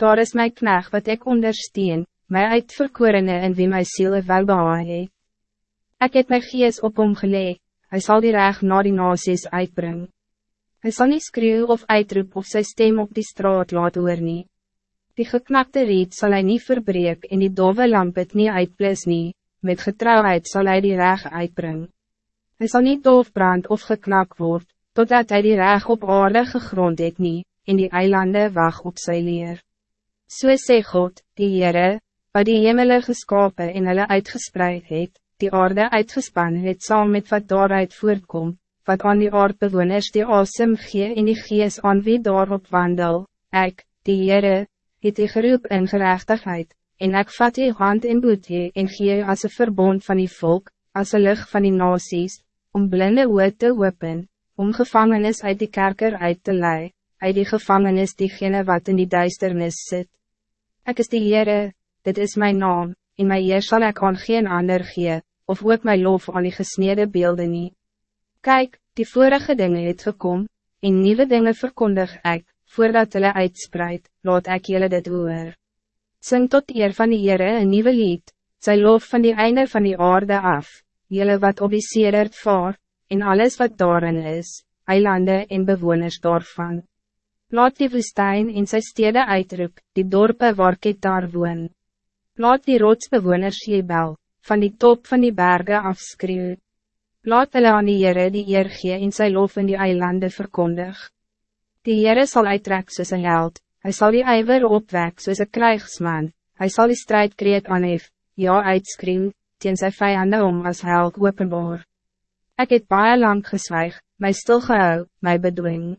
Daar is mijn knecht wat ik ondersteun, my uitverkorene in wie my siel welbehaar het. Ek het my gees op hom gelee, hy sal die reg na die nasies uitbring. Hy sal nie skreeuw of uitroep of sy stem op die straat laat hoor nie. Die geknakte riet zal hij niet verbreek en die dove lamp het nie uitblis nie, met getrouwheid zal hij die reg uitbring. Hij zal niet doof brand of geknak word, totdat hij die reg op aarde gegrond het nie, en die eilanden wacht op sy leer. So sê God, die Heere, wat die hemele geskapen en hulle uitgespreid het, die aarde uitgespan het saam met wat daaruit voortkom, wat aan die aardbewoners die asem gee en die gees aan wie daarop wandel, ek, die Heere, het die geroep in gerechtigheid, en ik vat die hand in boete en gee as een verbond van die volk, as een lucht van die nasies, om blinde oor te open, om gevangenis uit die kerker uit te lei, uit die gevangenis diegene wat in die duisternis zit. Ik is die Heere, dit is mijn naam, in mijn eer zal ik aan geen ander gee, of ook mijn lof aan die gesneden beelden niet. Kijk, die vorige dingen het gekom, en nieuwe dingen verkondig ik, voordat hulle uitspreid, laat ek julle dit hoor. Sing tot eer van die Heere een nieuwe lied, sy lof van die einde van die aarde af, julle wat op die sedert vaar, en alles wat daarin is, eilande en bewoners daarvan. Laat die woestijn in sy stede uitroep, die dorpe waar daar woon. Laat die rotsbewoners jebel, van die top van die bergen afskreeuw. Laat hulle aan die Heere die eer gee en sy lof in die eilande verkondig. Die Heere zal uittrek soos een held, hij zal die ijver opwek soos een krijgsman, hij zal die strijdkreet aanhef, ja uitskriem, teen sy vijanden om as held openbaar. Ik het baie lang geswijg, my stilgehou, my bedwing.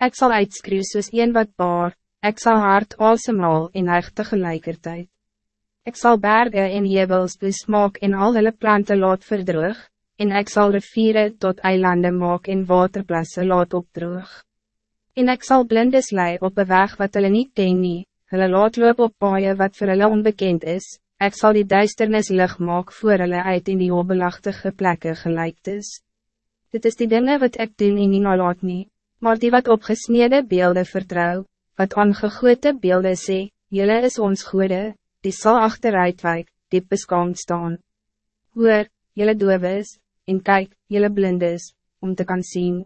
Ik zal uitskreeuw soos een wat baar, ik zal hard asemhaal en eigen tegelijkertijd. Ik zal bergen en jebels besmaak en al hulle planten laat verdrug, en ik zal riviere tot eilanden maak en waterplassen laat opdroog. En ik zal blindes lei op een weg wat hulle niet ken nie, hulle laat loop op paaie wat voor hulle onbekend is, ik zal die duisternis lig maak voor hulle uit in die obelachtige plekken gelijk is. Dit is die dingen wat ik doen en nie nalaat nie, maar die wat op gesneden beelden vertrouw, wat aangegote beelden sê, jylle is ons goede, die zal achteruitwijk, die beskaamd staan. Hoor, jylle doof is, en kyk, jylle blind is, om te kan zien.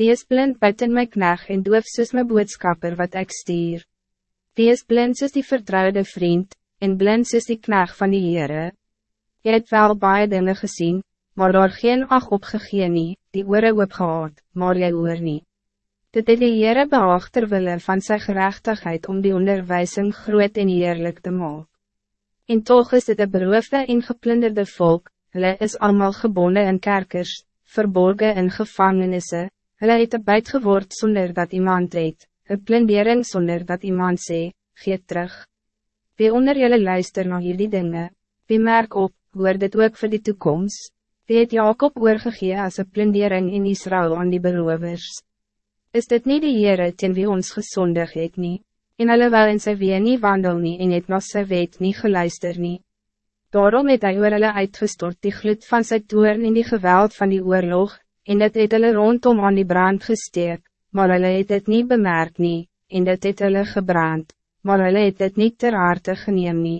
Is blind buiten my knag en doof soos my boodskapper wat ik stuur. Is blind soos die vertrouwde vriend, en blind soos die knag van die Heere. Jy het wel baie dinge gezien, maar daar geen ag opgegeen nie, die oore opgehaad, maar jy oor nie. Dit het die Heere behaag terwille van sy gerechtigheid om die onderwijzing groot en heerlijk te maken. En toch is dit een beroofde en geplunderde volk, hulle is allemaal gebonden in kerkers, verborgen in gevangenissen, Hulle het een buit geword sonder dat iemand het, een plindering sonder dat iemand sê, gee terug. Wie onder jullie luister na jullie dingen, wie merk op, hoor dit ook voor die toekomst, wie het Jacob oorgegee as een plindering in Israël aan die berovers. Is dit niet die Heere ten wie ons gezondig het nie, en hulle wel in sy wee nie wandel nie en het na sy wet nie geluister nie. Daarom het hy oor hulle uitgestort die gloed van sy toorn en die geweld van die oorlog, en het het hulle rondom aan die brand gesteek, maar hulle het het niet bemerkt nie, en het het hulle gebrand, maar hulle het het niet ter harte geneem nie.